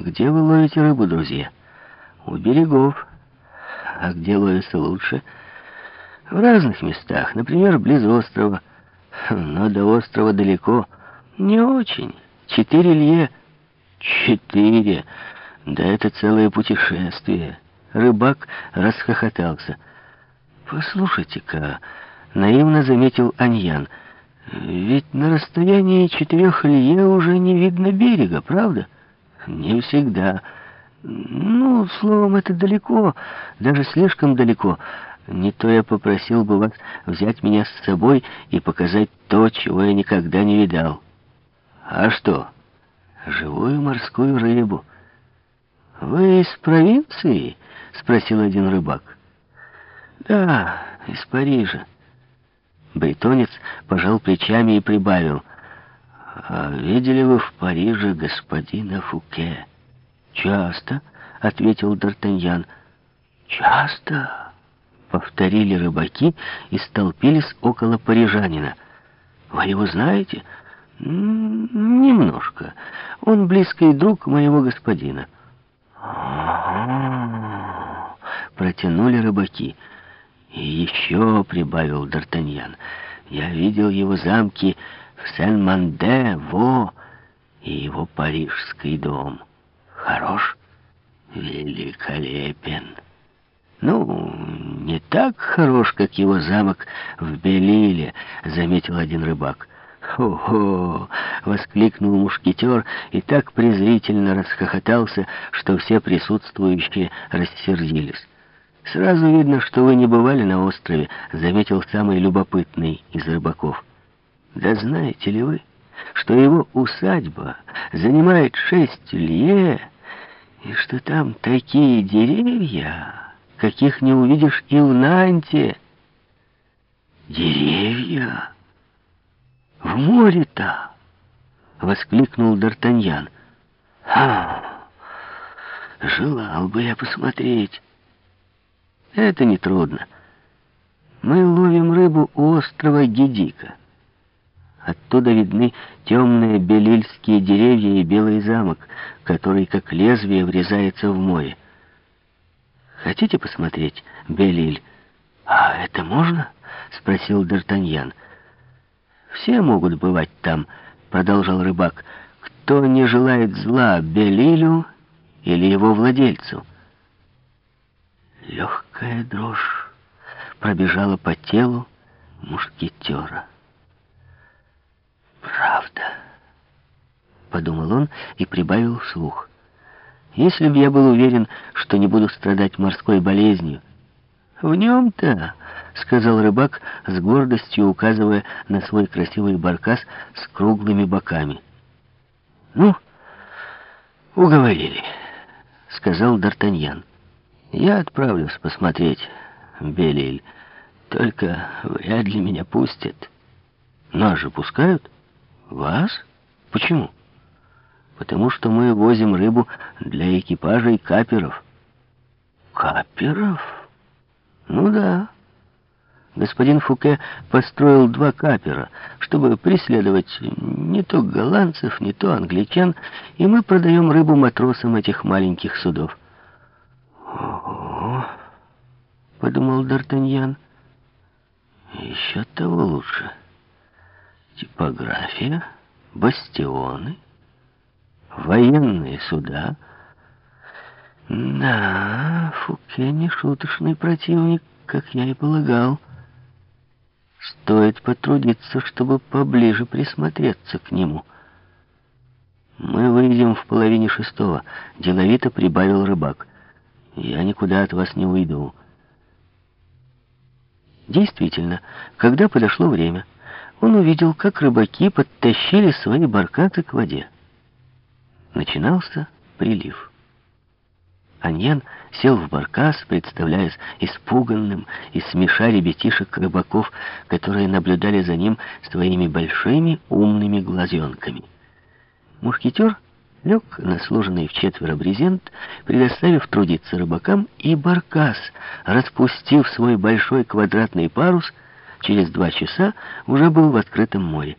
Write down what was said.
Где вы ловите рыбу, друзья? У берегов. А где ловится лучше? В разных местах, например, близ острова. Но до острова далеко. Не очень. Четыре лье. Четыре. Да это целое путешествие. Рыбак расхохотался. «Послушайте-ка», — наивно заметил Аньян, — «ведь на расстоянии четырех лье уже не видно берега, правда?» «Не всегда. Ну, словом, это далеко, даже слишком далеко. Не то я попросил бы вас взять меня с собой и показать то, чего я никогда не видал». «А что?» «Живую морскую рыбу». «Вы из провинции?» — спросил один рыбак. «Да, из Парижа». Бретонец пожал плечами и прибавил. «А видели вы в Париже господина Фуке?» «Часто», — ответил Д'Артаньян. «Часто», — повторили рыбаки и столпились около парижанина. «Вы его знаете?» «Немножко. Он близкий друг моего господина». Протянули рыбаки. «И еще», — прибавил Д'Артаньян, — «я видел его замки в Сен-Манде, Во и его парижский дом. Хорош? Великолепен». «Ну, не так хорош, как его замок в Белиле», — заметил один рыбак. «Хо-хо!» — воскликнул мушкетер и так презрительно расхохотался, что все присутствующие рассердились. «Сразу видно, что вы не бывали на острове», — заметил самый любопытный из рыбаков. «Да знаете ли вы, что его усадьба занимает шесть лье, и что там такие деревья, каких не увидишь и в Нанте?» «Деревья?» «В море-то!» — воскликнул Д'Артаньян. «Ха! Желал бы я посмотреть. Это нетрудно. Мы ловим рыбу у острова Гедика. Оттуда видны темные белильские деревья и белый замок, который как лезвие врезается в море. Хотите посмотреть Белиль? «А это можно?» — спросил Д'Артаньян. «Все могут бывать там», — продолжал рыбак, «кто не желает зла Белилю или его владельцу». Легкая дрожь пробежала по телу мушкетера. «Правда», — подумал он и прибавил вслух. «Если бы я был уверен, что не буду страдать морской болезнью, в нем-то...» — сказал рыбак с гордостью, указывая на свой красивый баркас с круглыми боками. «Ну, уговорили», — сказал Д'Артаньян. «Я отправлюсь посмотреть, Белиль, только вряд ли меня пустят». «Нас же пускают?» «Вас? Почему?» «Потому что мы возим рыбу для экипажей каперов». «Каперов?» «Ну да». Господин Фуке построил два капера, чтобы преследовать не то голландцев, не то англичан, и мы продаем рыбу матросам этих маленьких судов. «Ого!» — подумал Д'Артаньян. «Еще того лучше. Типография, бастионы, военные суда. Да, Фуке не шуточный противник, как я и полагал». Стоит потрудиться, чтобы поближе присмотреться к нему. Мы выйдем в половине шестого, деловито прибавил рыбак. Я никуда от вас не уйду. Действительно, когда подошло время, он увидел, как рыбаки подтащили свои баркаты к воде. Начинался прилив. Аньян сел в баркас, представляясь испуганным и смеша ребятишек-рыбаков, которые наблюдали за ним своими большими умными глазенками. Мушкетер лег на сложенный в четверо брезент, предоставив трудиться рыбакам, и баркас, распустив свой большой квадратный парус, через два часа уже был в открытом море.